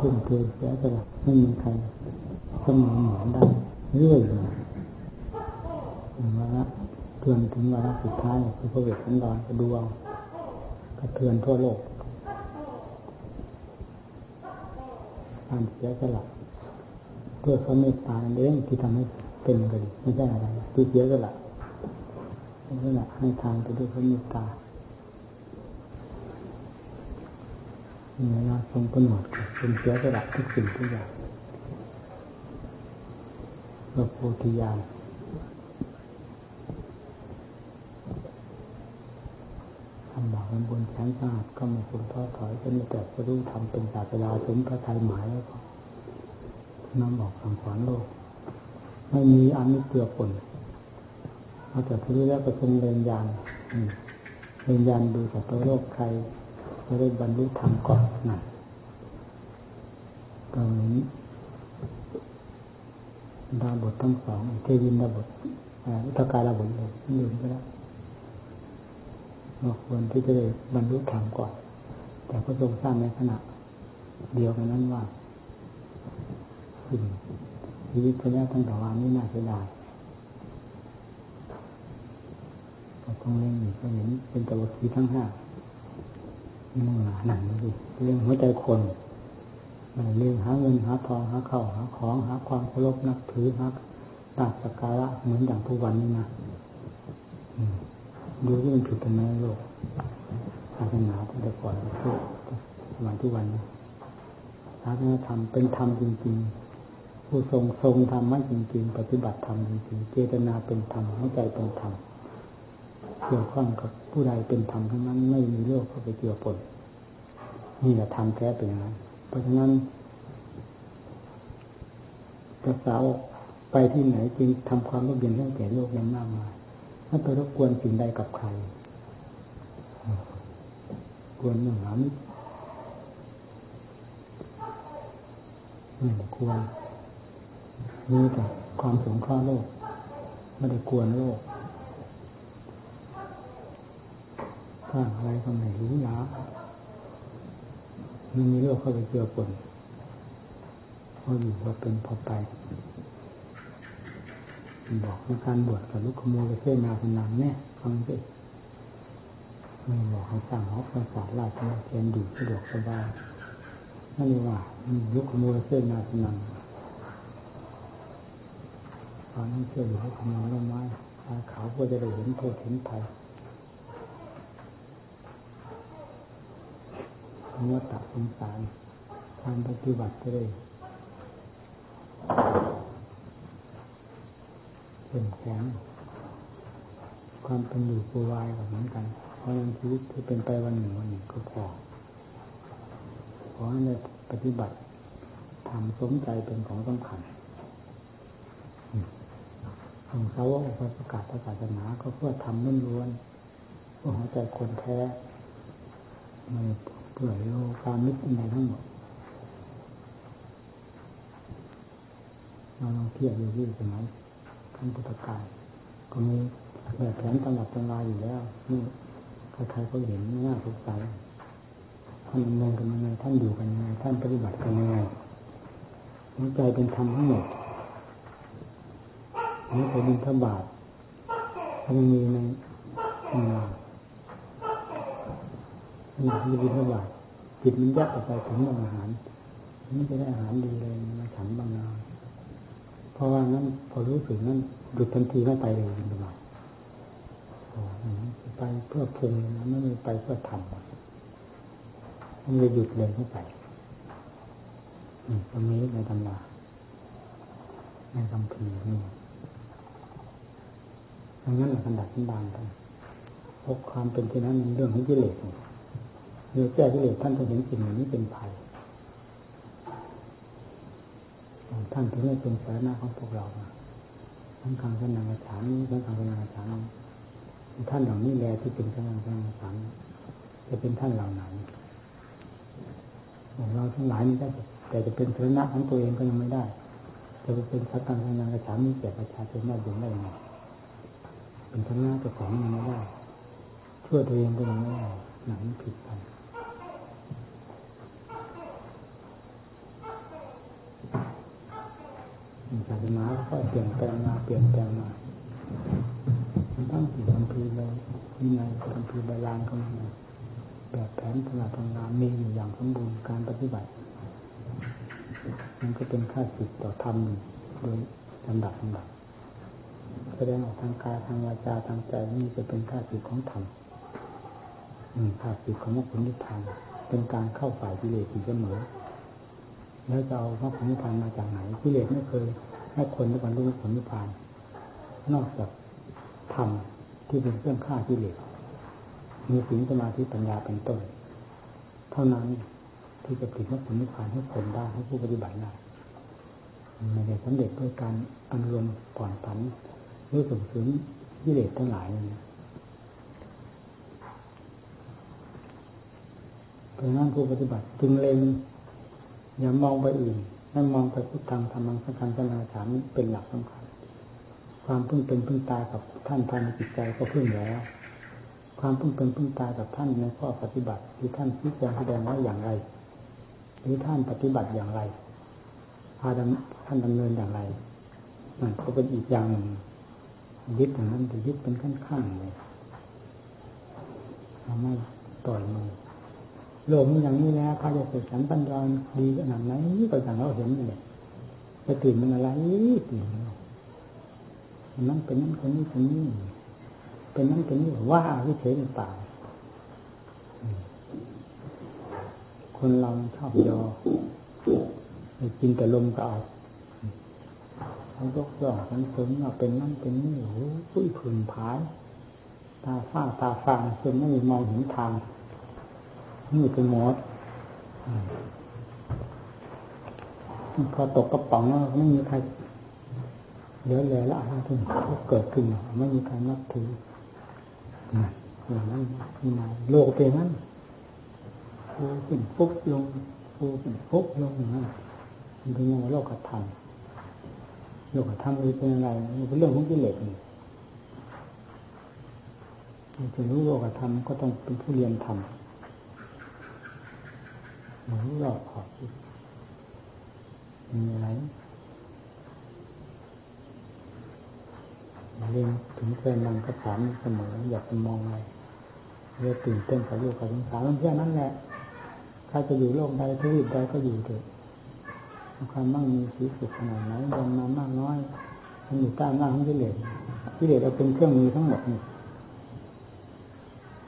ทุ่มเทเสียสละไม่มีใครเสมอเหมือนได้เรื่อยมาละเทือนถึงวาระสุดท้ายคือพระเวทสันดรกระดวงกระเทือนทั่วโลกการเสียสละเพื่อเขาเมตตาเองที่ทำให้เป็นกันไม่ใช่อะไรที่เสียสละนั่นแหละให้ทางไปด้วยพระเมตตา เวลาทรงกำหนดเป็นเสียสละทุกสิ่งทุกอย่างพระโพธิญาณทำบาปบนแสนสาหัสก็ไม่ควรท้อถอยจะมีแต่จะรู้ทำเป็นศาสดาถึงพระทัยหมายแล้วก็นำบอกสั่งสอนโลก ไม่มีอันนี้เกลือปนเอาแต่ที่แล้วก็เป็นเรียนยานเรียนยานดูสัตว์โลกใคร จะได้บรรลุธรรมก่อนนั่นตรงนี้ดาบททั้งสองเทวินดาบทอุตการาบทเลยลืมไปแล้วเราควรที่จะได้บรรลุธรรมก่อน แต่พระทรงสร้างในขณะ เดียวกันนั้นว่าสิ่งชีวิตพระยาทั้งแต่วานี่น่าเสียดายก็ต้องเล่นอีกก็เห็นเป็นตัวคีทั้งห้า หนังดิเรื่องหัวใจคนเรื่องหาเงินหาทองหาเข้าหาของหาความเคารพนับถือหาตาสการะเหมือนอย่างทุกวันนี้นะดูที่มันผิดกันไหมโลกศาสนาตั้งแต่ก่อนทุกสมัยทุกวันนี้ศาสนาธรรมเป็นธรรมจริง ๆ ผู้ทรงทรงธรรมะจริง ๆ ปฏิบัติธรรมจริงๆเจตนาเป็นธรรมหัวใจเป็นธรรม เกี่ยวข้องกับผู้ใดเป็นธรรมทั้งนั้นไม่มีโลกเข้าไปเกี่ยวปนนี่แหละธรรมแท้เป็นอย่างนั้นเพราะฉะนั้นภาษาไปที่ไหนจึงทำความร่มเย็นให้แก่โลกยังมากมายถ้าไปรบกวนสิ่งใดกับใครกวนหนึ่งหลังไม่ควรมีแต่ความสงเคราะห์โลก ไม่ได้กวนโลก สร้างอะไรก็ไม่รู้หนามันมีโลกเข้าไปเกี่ยวปนพออยู่พอเป็นพอไปบอกในการบวชกับลูกขโมยเส้นนาพนังเนี่ยฟังสิไม่บอกให้สร้างหอประสาทราชเทียนอยู่สะดวกสบายนั่นเองว่าลูกขโมยเส้นนาพนังตอนนั้นเชื่ออยู่ลูกขโมยต้นไม้ตาขาวก็จะได้เห็นโทษเห็นภัย เมื่อตัดสงสารการปฏิบัติจะได้เป็นแข็งความเป็นอยู่ปูวายแบบเหมือนกัน เพราะชีวิตที่เป็นไปวันหนึ่งวันหนึ่งก็พอขอให้ปฏิบัติทำสมใจเป็นของสำคัญของเขาว่าประกาศศาสนาก็เพื่อทำล้วนๆเพื่อหัวใจคนแท้ไม่ เพื่อโลกามิตรในทั้งหมดเราลองเทียบดูที่สมัยขั้นพุทธกาลก็มีแบบแผนตำรับตำราอยู่แล้วนี่ใครๆก็เห็นไม่น่าสงสัยท่านดำเนินกันยังไงท่านอยู่กันยังไงท่านปฏิบัติกันยังไงหัวใจเป็นธรรมทั้งหมดนี่เป็นบินทบาทมันมีในงาน นี่คือบินทบาทจิตมันยักออกไปถึงอาหารนี่จะได้อาหารดีเลยมาฉันบางนาเพราะว่านั้นพอรู้สึกนั้นหยุดทันทีไม่ไปเลยบินทบาทไปเพื่อพุงไม่ไปเพื่อทำมันเลยหยุดเลยเข้าไปตรงนี้ในตำราในคำพีนี่ดังนั้นเราคันดับขันดานกันพบความเป็นเช่นนั้นเรื่องของกิเลส เรื่องแก้กิเลสท่านต้องเห็นสิ่งนี้เป็นภัยท่านถึงได้เป็นสาระของพวกเราทั้งคำสนางฉานทั้งคำสนางฉานท่านเหล่านี้แลที่เป็นสนางสนางฉานจะเป็นท่านเหล่าไหนเราทั้งหลายนี่ได้แต่จะเป็นสาระของตัวเองก็ยังไม่ได้จะเป็นสักการสนางฉานนี้แก่ประชาชนได้ยังได้ยังไงเป็นทั้งหน้าเจ้าของยังไม่ได้ช่วยตัวเองก็ยังไม่ได้หนังผิดไป ศาสนาก็เปลี่ยนแปลงมาเปลี่ยนแปลงมาทั้งสี่คำพีเราวินัยคำพีบาลานก็มีแบบแผนตลาดทำงานมีอยู่อย่างสมบูรณ์การปฏิบัติ มันก็เป็นค่าสิทต่อธรรมโดยลำดับลำดับแสดงออกทางกายทางวาจาทางใจนี่จะเป็นค่าสิทของธรรมค่าสิทของมรรคผลนิพพานเป็นการเข้าฝ่ายกิเลสอยู่เสมอ แล้วจะเอามรรคผลนิพพานมาจากไหนกิเลสไม่เคยให้คนได้บรรลุมรรคผลนิพพาน นอกจากธรรมที่เป็นเครื่องฆ่ากิเลสมีสิ่งสมาธิปัญญาเป็นต้น เท่านั้นที่จะผลิตมรรคผลนิพพานให้คนได้ให้ผู้ปฏิบัติได้ไม่ได้สำเร็จด้วยการอนุรมผ่อนผันหรือส่งเสริมกิเลสทั้งหลายนะเพราะนั้นผู้ปฏิบัติจึงเล็ง อย่ามองไปอื่นให้มองไปพุทธังธรรมังสังฆังสนาถามเป็นหลักสำคัญ ความพึ่งเป็นพึ่งตายกับท่านภายในจิตใจก็พึ่งแล้ว ความพึ่งเป็นพึ่งตายกับท่านในข้อปฏิบัติที่ท่านชี้แจงแสดงว่าอย่างไร หรือท่านปฏิบัติอย่างไรพาท่านดำเนินอย่างไรมันก็เป็นอีกอย่างหนึ่งยึดอย่างนั้นจะยึดเป็นขั้นๆเลยทำไม่ต่อยมือ โลกมันอย่างนี้แล้วใครจะเสกสรรปัญญาดีขนาดไหนก็อย่างเราเห็นนี่แหละไปตื่นมันอะไรตื่นนั้นเป็นนั้นคนนี้คนนี้เป็นนั้นเป็นนี้ว่าวิเศษต่าคนเราชอบยอกินแต่ลมก็เอาเขายกยอมันเสริมว่าเป็นนั่นเป็นนี่โอ้ยผืนผาย ตาฝ้าตาฟางจนไม่มองเห็นทาง นี่เป็นหมดพอตกกระป๋องแล้วไม่มีใครเหลือเลยละอะไรขึ้นก็เกิดขึ้นไม่มีใครนับถืออย่างนั้นนี่นาโลกเป็นนั้นฟูขึ้นปุ๊บลงฟูขึ้นปุ๊บลงอย่างนั้นมันเป็นอย่าโลกธรรมโลกธรรมเป็นอะไรมันเป็นเรื่องของกิเลสนี่จะรู้โลกธรรมก็ต้องเป็นผู้เรียนธรรม หมือนรอบขอบมีอะไรเรียนถึงเพื่อนมันก็ถามเสมออยากจะมองอะไรเรื่องตื่นเต้นกับโลกกับสงสารมันแค่นั้นแหละใครจะอยู่โลกใดทวีปใดก็อยู่เถอะความมั่งมีสีสุขขนาดไหนดำนามากน้อยมันอยู่ใต้หน้าของกิเลสกิเลสเราเป็นเครื่องมือทั้งหมดนี่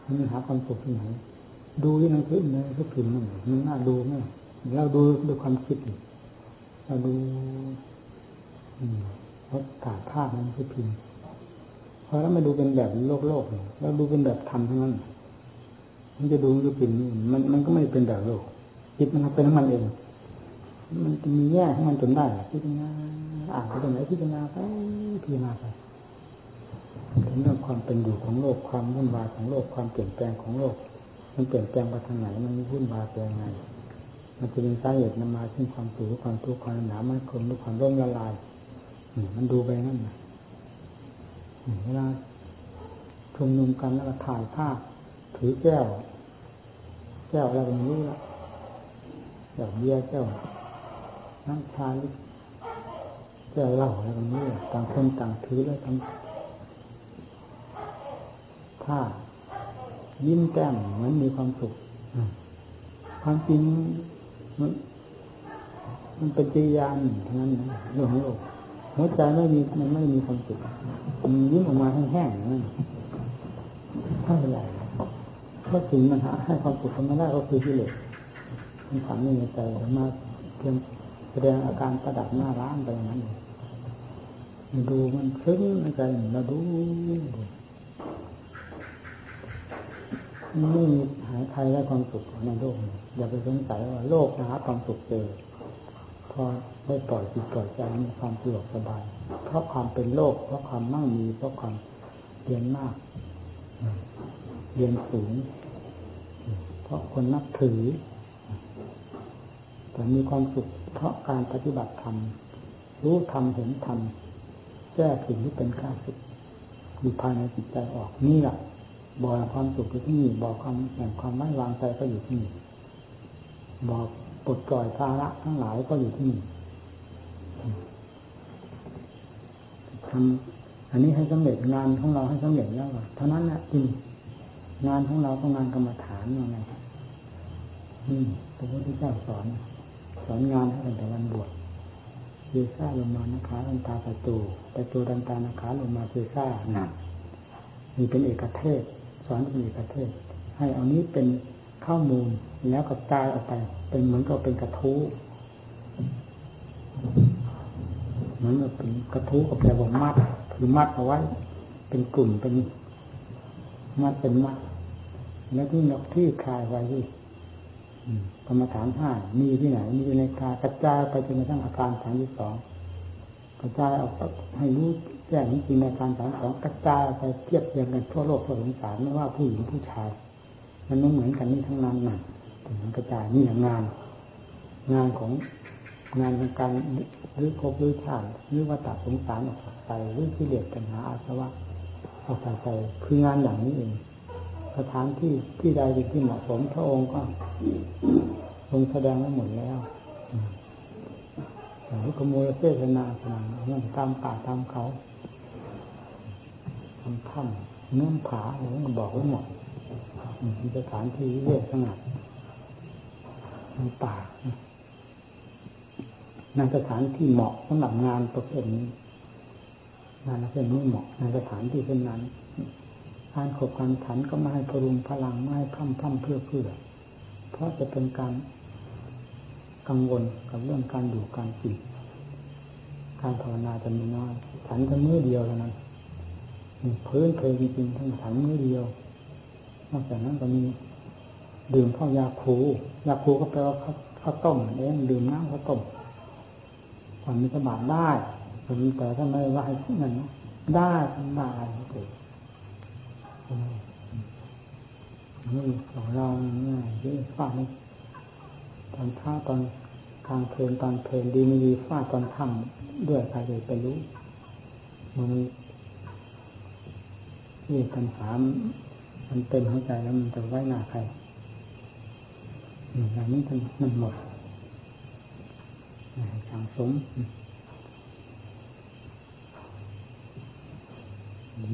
มันหาความสุขที่ไหน ดูที่หนังสือในก็พิมพ์มันมันน่าดูไหมเราดูด้วยความคิดเราดูเพราะถ่ายภาพมันคือพิมพ์พอแล้วมาดูเป็นแบบโลกโลกเราดูเป็นแบบธรรมทั้งนั้นมันจะดูคือพิมพ์มันมันก็ไม่เป็นแบบโลกจิตมันเป็นของมันเองมันมีแง่ของมันจนได้พิจารณาอ่านไปตรงไหนพิจารณาไปพิจารณาไปเรื่องความเป็นอยู่ของโลกความวุ่นวายของโลกความเปลี่ยนแปลงของโลก มันเปลี่ยนแปลงไปทางไหน มันวุ่นวายไปยังไง มันจะเป็นสาเหตุนำมาซึ่งความสูงความทุกข์ความหนามันคงด้วยความร่มละลายมันดูไปนั่นนะเวลาชุมนุมกันแล้วก็ถ่ายภาพถือแก้ว แก้วอะไรแบบนี้ละแก้วเบียร์แก้วน้ำชาแก้วเหล้าอะไรแบบนี้ต่างคนต่างถือแล้วทำท่า ยิ้มแก้มเหมือนมีความสุขความจริงมันมันเป็นจิยานทั้งนั้นนะเรื่องของโลกหัวใจไม่มีมันไม่มีความสุขมันยิ้มออกมาแห้งๆนั่นเท่าไหร่ก็ถึงมันหาให้ความสุขมันไม่ได้ก็คือกิเลสมันฝังในใจมาเพียงแสดงอาการประดับหน้าร้านไปอย่างนั้นดูมันซึ้งในใจเราดู ไม่มีหายใครได้ความสุขในโลกอย่าไปสงสัยว่าโลกหาความสุขเจอพอได้ปล่อยจิตปล่อยใจมีความสะดวกสบาย เพราะความเป็นโลก เพราะความมั่งมี เพราะความเรียนมาก เรียนสูง เพราะคนนับถือ แต่มีความสุข เพราะการปฏิบัติธรรม รู้ธรรมเห็นธรรม แก้สิ่งที่เป็นข้าศึกอยู่ภายในจิตใจออกนี่แหละ บ่อความสุขอยู่ที่นี่บ่อความแห่งความไม่วางใจก็อยู่ที่นี่บ่อปลดปล่อยภาระทั้งหลายก็อยู่ที่นี่ทำอันนี้ให้สำเร็จงานของเราให้สำเร็จแล้วเท่านั้นแหละจริงงานของเราต้องงานกรรมฐานยังไงนี่พระพุทธเจ้าสอนสอนงานให้ตั้งแต่วันบวชเยซ่าลงมานะคะลันตาประตูประตูดันตานะคะลงมาเยซ่าหนักนี่เป็นเอกเทศ สอนเป็นเทศ ให้เอานี้เป็นข้อมูลแล้วกระจายออกไป เป็นเหมือนกับเป็นกระทู้เหมือนกับเป็นกระทู้กับแปลว่ามัดคือมัดเอาไว้ เป็นกลุ่มเป็นมัดเป็นมัดแล้วที่นกที่คลายไว้ที่กรรมฐานห้ามีที่ไหน มีอยู่ในกายกระจายไปจนกระทั่งอาการฐานที่สองกระจายออกให้รู้แจ้งจริงในการฐานสองกระจายไปเทียบเทียงกันทั่วโลกทั่วสงสารไม่ว่าผู้หญิงผู้ชาย มันไม่เหมือนกันนี่ทั้งนั้นน่ะมันกระจายนี่างาน งานของงานของการหรือคบหรือชาติหรือว่าตัดสงสารออกไปหรือที่เหลียดปัญหาอาสวะออกไปคืองานอย่างนี้เองสถานที่ที่ใดที่เหมาะสมพระองค์ก็ทรงแสดงไว้หมดแล้วอย่างที่ขโมยเทศนาสนามเรื่องตามป่าตามเขา ทำถ้ำเนื้อผาอะไรก็บอกไว้หมดมีสถานที่เรียกสงัดในป่าในสถานที่เหมาะสำหรับงานประเภทนี้งานประเภทนี้เหมาะในสถานที่เช่นนั้นการขบการขันก็ไม่ให้พรุงพลังไม่ให้พั่มพั่มเพื่อเพื่อ เพราะจะเป็นการกังวลกับเรื่องการอยู่การกินการภาวนาจะมีน้อยฉันจะมือเดียวเท่านั้น พื้นเคยจริงๆทั้งฉันมือเดียวนอกจากนั้นก็มีดื่มข้าวยาคูยาคูก็แปลว่าข้าวต้มเองดื่มน้ำข้าวต้มความมีสบายได้แต่ถ้าไมว่าให้ที่นั่นได้ทำได้เกิดนี่ของเราเนี่ยที่ฟาดตอนท้าตอนกลางเพลินตอนเพลินดีไม่ดีฟาดตอนค่ำด้วยใครเลยไปรู้มัน นี่ปัญหามันเต็มหัวใจแล้วมันจะไว้หน้าใครอย่างนี้มันมันหมดสังสม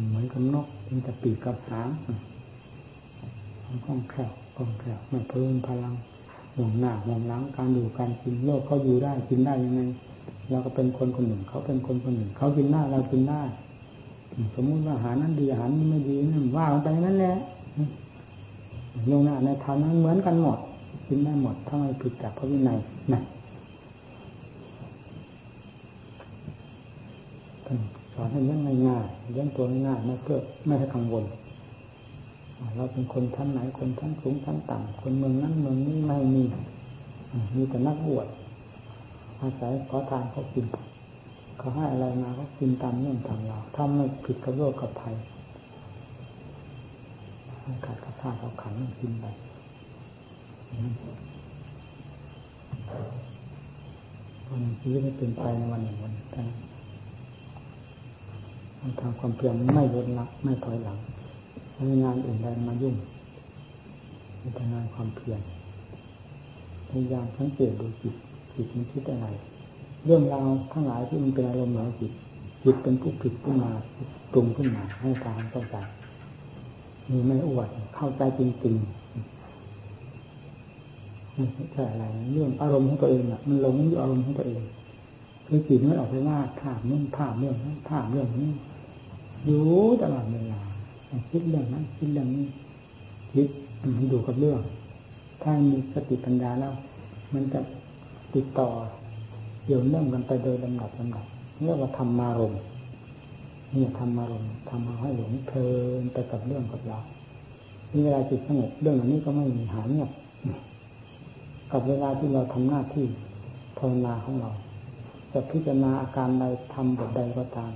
เหมือนกับนกมันจะปีกกับหางมันคล่องแคล่วคล่องแคล่วไม่เพิ่มพลังห่วงหน้าห่วงหลังการอยู่การกินโลกเขาอยู่ได้กินได้ยังไงเราก็เป็นคนคนหนึ่งเขาเป็นคนคนหนึ่งเขากินได้าเรากินได้า สมมติว่าอาหารนั้นดีอาหารนี้ไม่ดีนั่นว่าไปนั่นแหละลงหน้าในทางนั้นเหมือนกันหมดกินได้หมดถ้าไม่ผิดจากพระวินัยนะสอนให้เลี้ยงง่ายๆเลี้ยงตัวง่ายๆไม่เพื่อไม่ให้กังวลเราเป็นคนท่านไหนคนท่านสูงท่านต่ำคนเมืองนั้นเมืองนี้ไม่มีมีแต่นักบวชอาศัยขอทานเขากิน เขาให้อะไรมาก็กินตามเงื่อนตามเราถ้าไม่ผิดกับโลกกับภัยขาดกับผ้าเขาขันกินไปวันชีวิตไม่เป็นไปในวันหนึ่งวันแต่มันทำความเพียรไม่ลดละไม่ถอยหลังไม่งานอื่นใดมายุ่งมีแต่งานความเพียรพยายามสังเกตดูจิตจิตมันคิดอะไร เรื่องราวทั้งหลายที่มันเป็นอารมณ์เหนือจิตจิตเป็นผู้ผิดขึ้นมาปรุงขึ้นมาให้ตามต้องการมีไม่อวดเข้าใจจริงๆไม่ใช่อะไรเรื่องอารมณ์ของตัวเองอะมันหลงอยู่อารมณ์ของตัวเองคือจิตไม่ออกไปว่าภาพนู่นภาพเรื่องนั้นภาพเรื่องนี้อยู่ตลอดเวลาคิดเรื่องนั้นคิดเรื่องนี้คิดอยู่กับเรื่อง ถ้ามีสติปัญญาแล้ว มันจะติดต่อ เกี่ยวเนื่องกันไปโดยลำดับลำดับเรียกว่าธรรมารมนี่ธรรมารมทำมาให้หลงเพลินไปกับเรื่องกับเราเวลาจิตสงบเรื่องเหล่านี้ก็ไม่มีหายเงียบกับเวลาที่เราทำหน้าที่ภาวนาของเราจะพิจารณาอาการใดทำบทใดก็ตาม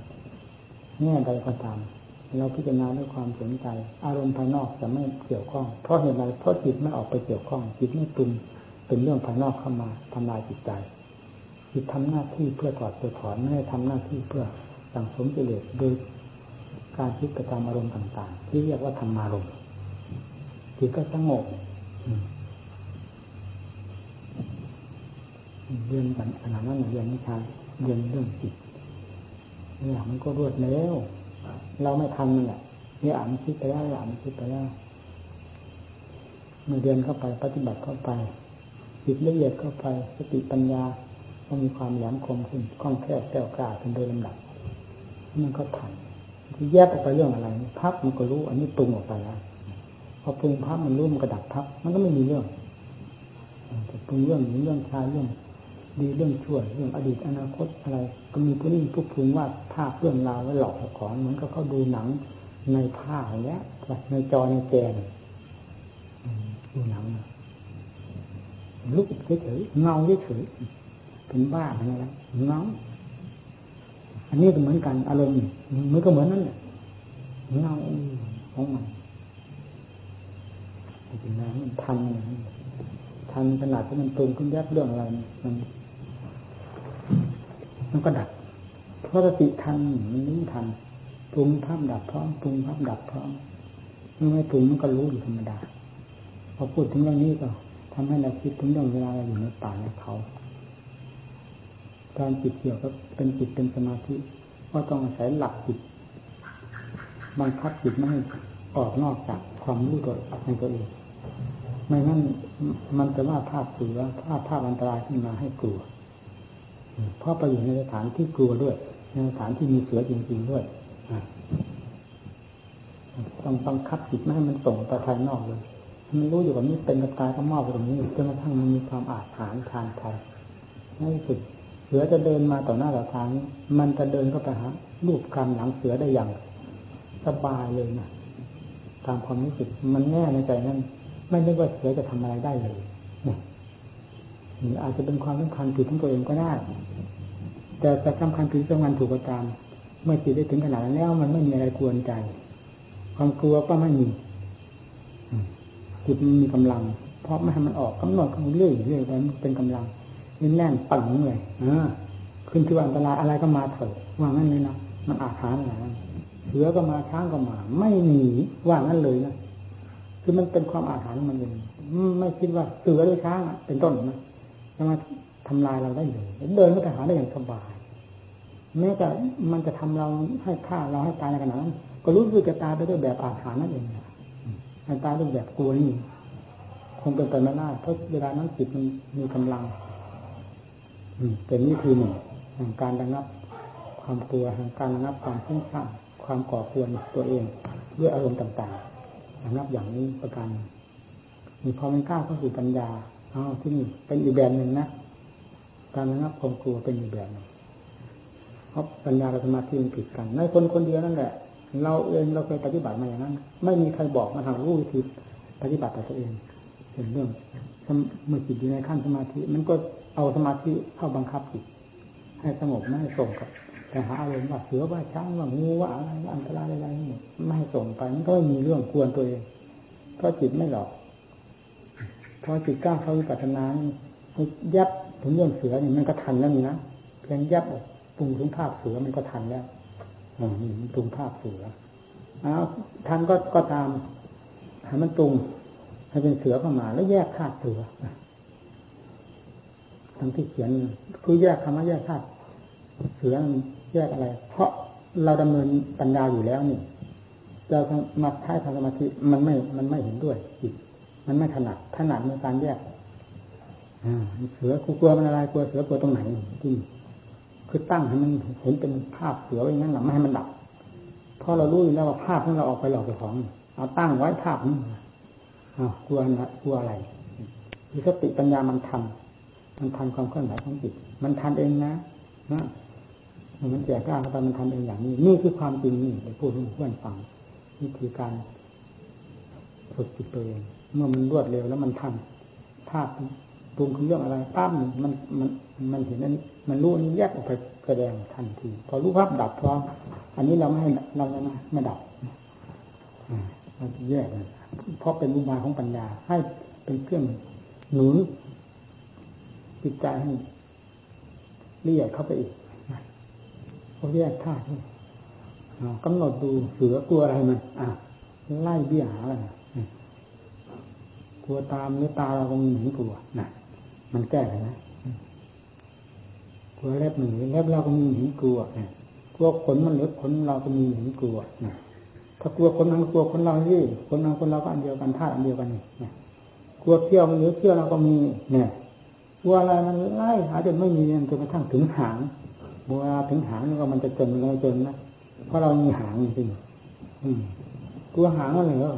แง่ใดก็ตาม เราพิจารณาด้วยความสนใจ อารมณ์ภายนอกจะไม่เกี่ยวข้อง เพราะเหตุใดเพราะจิตไม่ออกไปเกี่ยวข้อง จิตไม่ปรุงเป็นเรื่องภายนอกเข้ามาทำลายจิตใจ จิตทำหน้าที่เพื่อถอดตัวถอนไม่ได้ทำหน้าที่เพื่อสั่งสมกิเลสโดยการคิดกระทำอารมณ์ต่าง ๆ ที่เรียกว่าธรรมารมณ์จิตก็สงบเรียนกันขนาดนั้นเรียนวิชาเรียนเรื่องจิตเนี่ยมันก็รวดแล้วเราไม่ทำนั่นแหละเนี่ยอ่านคิดไปแล้วอ่านคิดไปแล้วเมื่อเรียนเข้าไปปฏิบัติเข้าไปจิตละเอียดเข้าไป สติปัญญา ก็มีความแหลมคมขึ้นคล่องแคล่วแก้วกล้าขึ้นโดยลำดับมันก็ทันที่แยกออกไปเรื่องอะไรพับมันก็รู้ อันนี้ปรุงออกไปแล้วพอปรุงพับมันรู้มันก็ดับพับมันก็ไม่มีเรื่องแต่ปรุงเรื่องหญิงเรื่องชายเรื่องดีเรื่องชั่วเรื่องอดีตอนาคตอะไร ก็มีผู้นี้ผู้พึงว่าภาพเรื่องราวไว้หลอกของเหมือนกับเขาดูหนังในผ้าอย่างเงี้ยในจอในแกนดูหนังลุกเฉยๆเงาเฉยๆ เป็นบ้าอะไรเงาอันนี้ก็เหมือนกันอารมณ์มันก็เหมือนนั่นแหละเงาของมันจริงๆมันทันทันขนาดที่มันตรงขึ้นแยบเรื่องอะไรมันมันก็ดับเพราะสติทันมันรู้ทันปรุงภาพดับพร้อมปรุงภาพดับพร้อมเมื่อไม่ปรุงมันก็รู้อยู่ธรรมดาพอพูดถึงเรื่องนี้ก็ทำให้เราคิดถึงเรื่องเวลาเราอยู่ในป่าในเขา การจิตเกี่ยวก็เป็นจิตเป็นสมาธิก็ต้องอาศัยหลักจิตบังคับจิตไม่ให้ออกนอกจากความรู้ตัวในตัวเองไม่งั้นมันจะว่าภาพเสือภาพภาพอันตรายขึ้นมาให้กลัวเพราะไปอยู่ในสถานที่กลัวด้วย ในสถานที่มีเสือจริง ๆด้วยต้องบังคับจิตไม่ให้มันส่งไปภายนอกเลยมันรู้อยู่กับนี้เป็นกระตายก็มอบไปตรงนี้จนกระทั่งมันมีความอาถรรพ์ทานไทยในสุด สือจะเดินมาต่อหน้าต่อทางมันจะเดินเข้าไปหารูปคำหลังเสือได้อย่างสบายเลยนะตามความรู้สึกมันแน่ในใจนั้นไม่นึกว่าเสือจะทำอะไรได้เลยเนี่ยอาจจะเป็นความสำคัญผิดของตัวเองก็ได้แต่แต่สำคัญผิดสำคัญถูกประการเมื่อจิตได้ถึงขนาดนั้นแล้ว มันไม่มีอะไรกวนใจ ความกลัวก็ไม่มีจิตมันมีกำลัง เพราะไม่ให้มันออกกำหนดเรื่อยเรื่อยไปมันเป็นกำลัง นี่แน่นปังเลยอ่าขึ้นที่ว่าอันตรายอะไรก็มาเถอะว่างั้นเลยนะมันอาถรรพ์อะเสือก็มาช้างก็มา ไม่หนีว่างั้นเลยนะคือมันเป็นความอาถรรพ์มันเองไม่คิดว่าเสือหรือช้างเป็นต้นนะจะมาทำลายเราได้เลยเดินก็ไปหาได้อย่างสบายแม้แต่มันจะทำเราให้ฆ่าเราให้ตายในขณะนั้นก็รู้สึกจะตายไปด้วยแบบอาถรรพ์นั่นเองให้ตายด้วยแบบกลัวนี่คงเป็นไปไม่ได้เพราะเวลานั้นจิตมันมีกำลัง เป็นนี่คือหนึ่งแห่งการระงับ ความกลัวแห่งการระงับความฟุ้งซ่านความก่อควรตัวเองด้วยอารมณ์ต่างๆระงับอย่างนี้ประการมีพอมันก้าวเข้าสู่ปัญญาอ๋อที่นี่เป็นอีกแบบหนึ่งนะการระงับความกลัวเป็นอีกแบบหนึ่งเพราะปัญญากับสมาธิมันผิดกันในคนคนเดียวนั่นแหละเราเองเราเคยปฏิบัติมาอย่างนั้น ไม่มีใครบอกมาทางรู้วิธีปฏิบัติต่อตัวเองเป็นเรื่องเมื่อจิตอยู่ในขั้นสมาธิมันก็ เอาสมาธิเข้าบังคับจิตให้สงบไม่ให้ส่งกับแต่หาอารมณ์ว่าเสือว่าช้างว่างูว่าอะไรอันตรายอะไรนี่ไม่ให้ส่งไปมันก็ไม่มีเรื่องควรตัวเองเพราะจิตไม่หลอกพอจิตก้าวเข้าวิปัสสนายับถึงเรื่องเสือนี่มันก็ทันแล้วนี่นะเพียงยับปรุงถึงภาพเสือมันก็ทันแล้วอ๋อนี่มันปรุงภาพเสืออ้าวทันก็ก็ตามให้มันปรุงให้เป็นเสือเข้ามาแล้วแยกธาตุเสือ ทั้งที่เขียนคือแยกคำว่าแยกธาตุเสือแยกอะไร เพราะเราดำเนินปัญญาอยู่แล้วนี่เรามาใช้ทางสมาธิมันไม่ มันไม่เห็นด้วยจิตมันไม่ถนัดถนัดในการแยกเสือกลัวมันอะไรกลัวเสือกลัวตรงไหนที่คือตั้งให้มันเห็นเป็นภาพเสือไว้งั้นหรอไม่ให้มันดับเพราะเรารู้อยู่แล้วว่าภาพที่เราออกไปหลอกเจ้าของ เอาตั้งไว้ภาพนี้กลัวนะกลัวอะไรคือสติปัญญามันทำ มันทันความเคลื่อนไหวของจิต มันทันเองนะนะมันแจกกล้าเข้าไปมันทันเองอย่างนี้ นี่คือความจริงนี่เดี๋ยวพูดให้เพื่อนฟังวิธีการฝึกจิตตัวเองเมื่อมันรวดเร็วแล้วมันทันภาพปรุงคือเรื่องอะไรปั้มมันมันมันเห็นนั้น มันรู้นี้แยกออกไปแสดงทันที พอรู้ภาพดับพร้อมอันนี้เราไม่ให้เราไม่ไม่ดับเราแยกเพราะเป็นอุบายของปัญญาให้เป็นเครื่องหนุน จิตใจให้ละเอียดเข้าไปอีกเขาแยกธาตุกำหนดดูเสือกลัวอะไรมันอะไล่เบี้ยหาอะไรกลัวตามหรือตาเราก็มีหนีกลัวนะมันแก้เลยนะกลัวเล็บมันหนีเล็บเราก็มีหนีกลัวนะกลัวขนมันเหลือขนเราก็มีหนีกลัวนะถ้ากลัวคนนั้นกลัวคนเราที่คนนั้นคนเราก็อันเดียวกันธาตุอันเดียวกันนี่กลัวเที่ยวมันหรือเที่ยวเราก็มีเนี่ย กลัวอะไรมันไล่หาจนไม่มีจนกระทั่งถึงหางเวลาถึงหางนี่ก็มันจะจนมันก็จนนะเพราะเรามีหางจริงกลัวหางมันเหรอ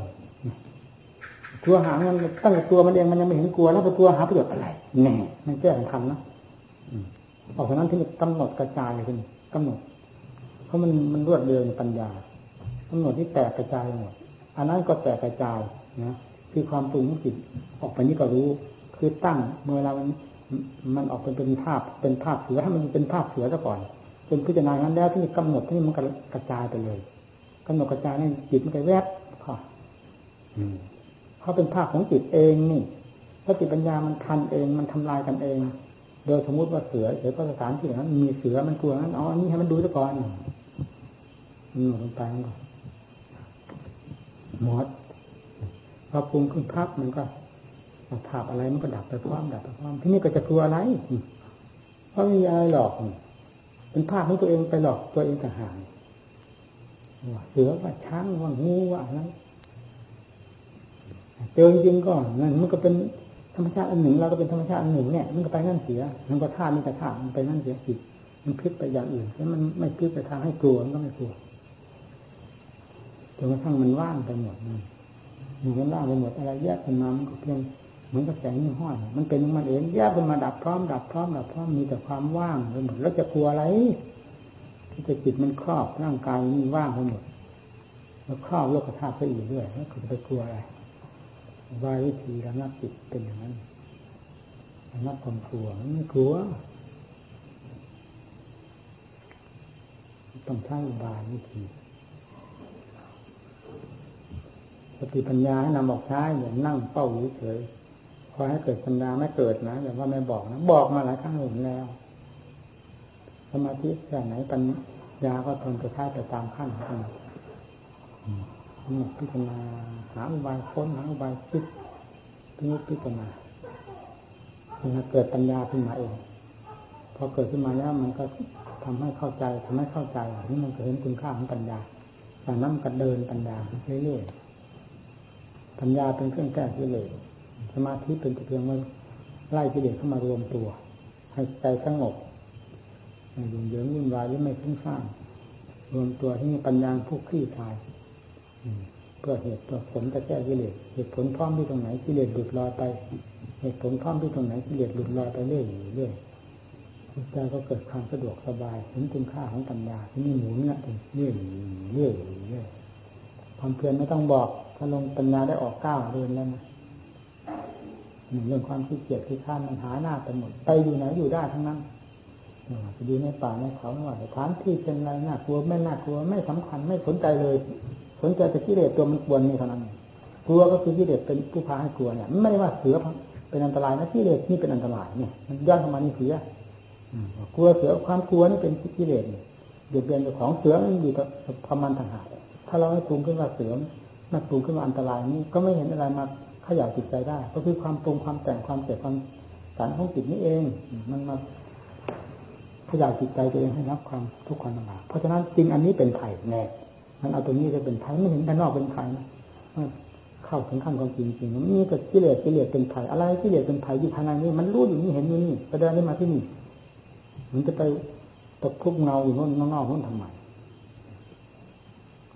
กลัวหางมันตั้งแต่ตัวมันเองมันยังไม่เห็นกลัวแล้วไปกลัวหาประโยชน์อะไรแน่มันแก้ทำนะออกจากนั้นที่นี่กำหนดกระจายเลยทีนี้กำหนด เพราะมันมันรวดเร็วในปัญญากำหนดที่แตกกระจายหมดอันนั้นก็แตกกระจายนะคือความปรุงจิตออกไปนี่ก็รู้ คือตั้งเมื่อเรา มันออกเป็นเป็นภาพเป็นภาพเสือถ้มันเป็นภาพเสือซะก่อนเป็นพิจารณานั้นแล้วที่กำหนดที่มันกระจายไปเลยกำหนดกระจายนี่จิตมันก็แวบค่ะเขาเป็นภาพของจิตเองนี่ถ้าจิตปัญญามันทันเองมันทำลายกันเอง โดยสมมุติว่าเสือเสือก็สถานที่นั้นมีเสือมันกลัวนั้นอ๋อนนี้ให้มันดูซะก่อนอืมลงไปหมดพอปรุงขึ้นภาพมันก็ ภาพอะไรมันก็ดับไปพร้อมดับไปพร้อมที่นี่ก็จะกลัวอะไรเพราะมีอะไรหลอกเป็นภาพของตัวเองไปหลอกตัวเองต่างหากเสือว่าช้างว่างูว่าอะไรเจอจริงก็นั่นมันก็เป็นธรรมชาติอันหนึ่งเราก็เป็นธรรมชาติอันหนึ่งเนี่ยมันก็ไปนั่นเสียมันก็ท่านี่ก็ท่ามันไปนั่นเสียจิตมันพลิกไปอย่างอื่นแล้วมันไม่พลิกไปทางให้กลัวมันก็ไม่กลัวจนกระทั่งมันว่างไปหมดมันมันว่างไปหมดอะไรแยกกันมามันก็เพียง เหมือนกับแสงนี่ห้อย มันเป็นมันเองแยกกันมาดับพร้อมดับพร้อมดับพร้อมมีแต่ความว่างไปหมดแล้วจะกลัวอะไรที่จะจิตมันครอบร่างกายมันว่างไปหมดแล้วครอบโลกธาตุไปอีกเรื่อยแล้วจะไปกลัวอะไรวายวิธีระงับจิตเป็นอย่างนั้นระงับความกลัวไม่กลัวต้องใช้บายวิธีสติปัญญาให้นำออกใช้อย่างนั่งเป้าเฉย พอให้เกิดปัญญาไม่เกิดนะแต่าว่าไม่บอกนะ บอกมาหลายครั้งหนแล้วสมาธิแค่ไหนปัญญาก็ทนจะท้ายไปตามขั้นของมันพิจารณาหาอุบายค้นหาอุบายคิดพิจพิจารณามันเกิดปัญญาขึ้นมาเอง พอเกิดขึ้นมาแล้วมันก็ทำให้เข้าใจทำให้เข้าใจนี่มันก็เห็นคุณค่าของปัญญาจากนั้นก็เดินปัญญาเรื่อยๆปัญญาเป็นเครื่องแก้กิเลส สมาธิเป็นเพียงว่าไล่กิเลสเข้ามารวมตัว ให้ใจสงบไม่ยุ่งเหยิงวุ่นวายหรือไม่ฟุ้งซ่านรวมตัวที่มีปัญญาผู้คลี่คลายเพื่อเหตุเพื่อผลจะแก้กิเลสเหตุผลพร้อมที่ตรงไหนกิเลสหลุดลอยไป เหตุผลพร้อมที่ตรงไหนกิเลสหลุดลอยไปเรื่อยเรื่อยใจก็เกิดความสะดวกสบายเห็นคุณค่าของปัญญาที่นี่หมุนเนี่ยเรื่อยเรื่อยเรื่อยความเพียรไม่ต้องบอกถ้าลงปัญญาได้ออกก้าวเดินแล้วนะ เรื่องความขี้เกียจขี้ข้านมันหาหน้าไปหมดไปอยู่ไหนอยู่ได้ทั้งนั้นจะอยู่ในป่าในเขาว่าสถานที่เป็นไรน่ากลัวไม่น่ากลัวไม่สำคัญไม่สนใจเลย สนใจแต่กิเลสตัวมันกวนนี่เท่านั้นกลัวก็คือกิเลสเป็นผู้พาให้กลัวเนี่ยไม่ได้ว่าเสือเป็นอันตรายนะกิเลสนี่เป็นอันตรายเนี่ยมันย้อนเข้ามานี่เสือกลัวเสือความกลัวนี่เป็นกิเลสเดือดเดือนของเสือมันอยู่กับพมันต่างหากถ้าเราให้ปรุงขึ้นว่าเสือนักปรุงขึ้นว่าอันตรายนี่ก็ไม่เห็นอะไรมา ขยายจิตใจได้ ก็คือความปรุงความแต่งความเจ็บความสารของจิตนี้เอง มันมาขยายจิตใจตัวเองให้รับความทุกข์ความลำบากเพราะฉะนั้นจริงอันนี้เป็นไผ่แน่มันเอาตรงนี้จะเป็นไผ่ไม่เห็นภายนอกเป็นไผ่นะเข้าถึงขั้นความจริงจริงนี่ก็กิเลสกิเลสเป็นไผ่อะไรกิเลสเป็นไผ่อยู่ภายในนี้มันรู้อยู่นี่เห็นอยู่นี่แสดงได้มาที่นี่มันจะไปตะคุบเงาอยู่โน่นนอกๆโน่นทำไม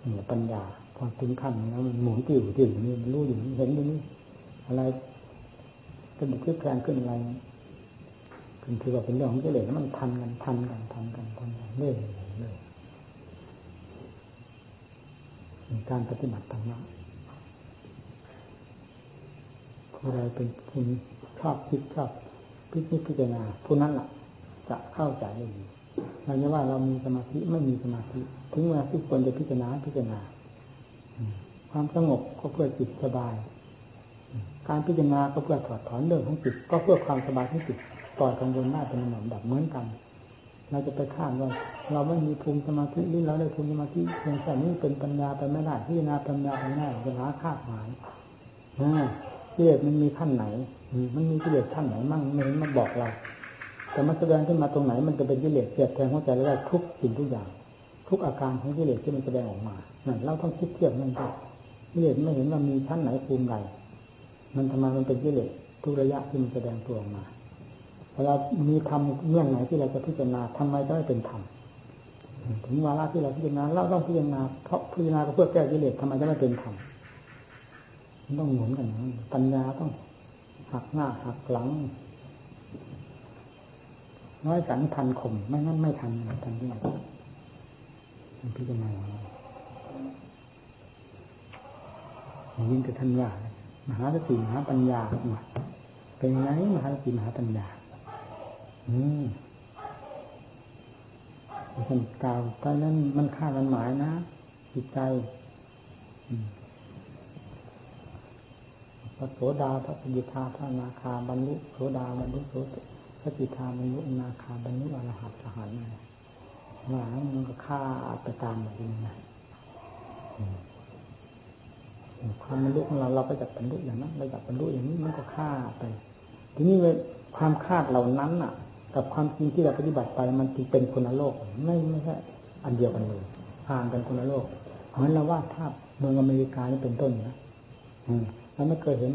เนี่ยปัญญาพอถึงขั้นแล้วมันหมุนติ้วติ้วนี่มันรู้อยู่นี่เห็นอยู่นี่ อะไรกระดุกขึ้นแรงขึ้นอะไรคือถือว่าเป็นเรื่องของกิเลสแล้วมันทันกันทันกันทันกันทันกันเรื่อยเรื่อยการปฏิบัติธรรมะผู้ใดเป็นผู้ชอบคิดชอบพิจิตพิจารณาผู้นั้นล่ะ จะเข้าใจได้ดีไม่ใช่ว่าเรามีสมาธิไม่มีสมาธิ ถึงเวลาที่ควรจะพิจารณาพิจารณาความสงบก็เพื่อจิตสบาย การพิจารณาก็เพื่อถอดถอนเรื่องของจิตก็เพื่อความสบายของจิตปล่อยกังวลได้เป็นหนดับเหมือนกัน เราจะไปคาดว่าเราไม่มีภูมิสมาธิหรือเราได้ภูมิสมาธิเพียงแต่นี้เป็นปัญญาไปไม่ได้พิจารณาปัญญาไปไม่ได้จะหาคาดหมายนะกิเลสมันมีขั้นไหน มันมีกิเลสขั้นไหนมั่งไม่เห็นมาบอกเรา แต่มันแสดงขึ้นมาตรงไหน มันจะเป็นกิเลสเสียดแทงหัวใจได้ทุกสิ่งทุกอย่าง ทุกอาการของกิเลสที่มันแสดงออกมานั่นเราต้องคิดเทียบนั่นด้วยกิเลสไม่เห็นว่ามีชั้นไหนภูมิใด มันทำไมมันเป็นกิเลสทุกระยะที่มันแสดงตัวออกมาเวลามีธรรมเรื่องไหนที่เราจะพิจารณาทำไมจะไม่เป็นธรรมถึงวาระที่เราพิจารณาเราต้องพิจารณาเพราะพิจารณาเพื่อแก้กิเลสทำไมจะไม่เป็นธรรมต้องหมุนกันปัญญาต้องหักหน้าหักหลัง น้อยสันทันข่มไม่งั้นไม่ทันทันที่ไหนพิจารณายิ่งแต่ท่านว่า มหาสติมหาปัญญาเป็นไงมหาสติมหาปัญญา อืมท่านกล่าวตอนนั้นมันฆ่ากันหมายนะจิตใจพระโสดาพระสกิทาพระนาคาบรรลุโสดาบรรลุโสพระกิทาบรรลุนาคาบรรลุอรหัตสหันอะไรว่ามันก็ฆ่าไปตามแบบนี้นะ ความบรรลุของเราเราก็จะบรรลุอย่างนั้นเราจะบรรลุอย่างนี้มันก็ฆ่าไป ทีนี้ความคาดเหล่านั้นอะ กับความจริงที่เราปฏิบัติไปมันจึงเป็นคนละโลกไม่ไม่ใช่อันเดียวกันเลยห่างกันคนละโลกเหมือนเราว่าภาพเมืองอเมริกานี่เป็นต้นนะอืมเราไม่เคยเห็น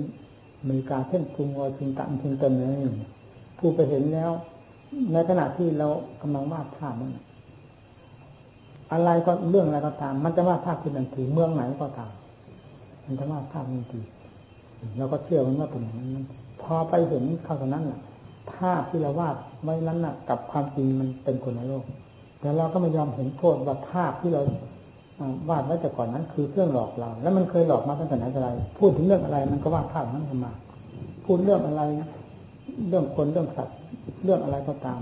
อเมริกาเช่นกรุงวอชิงตันเช่นต้นเลยผู้ไปเห็นแล้ว ในขณะที่เรากำลังวาดภาพนั้นอะไรก็เรื่องอะไรก็ตาม มันจะวาดภาพขึ้นทันทีเมืองไหนก็ตาม มันจะวาดภาพทันทีเราก็เชื่อมันว่าเป็นอย่างนั้นพอไปเห็นเข้าตรงนั้นน่ะภาพที่เราวาดไว้นั้นน่ะ กับความจริงมันเป็นคนละโลก แต่เราก็ไม่ยอมเห็นโทษว่าภาพที่เราวาดไว้แต่ก่อนนั้น คือเครื่องหลอกเรา แล้วมันเคยหลอกมาตั้งแต่ไหนแต่ไร พูดถึงเรื่องอะไร มันก็วาดภาพนั้นขึ้นมา พูดเรื่องอะไรเรื่องคนเรื่องสัตว์เรื่องอะไรก็ตาม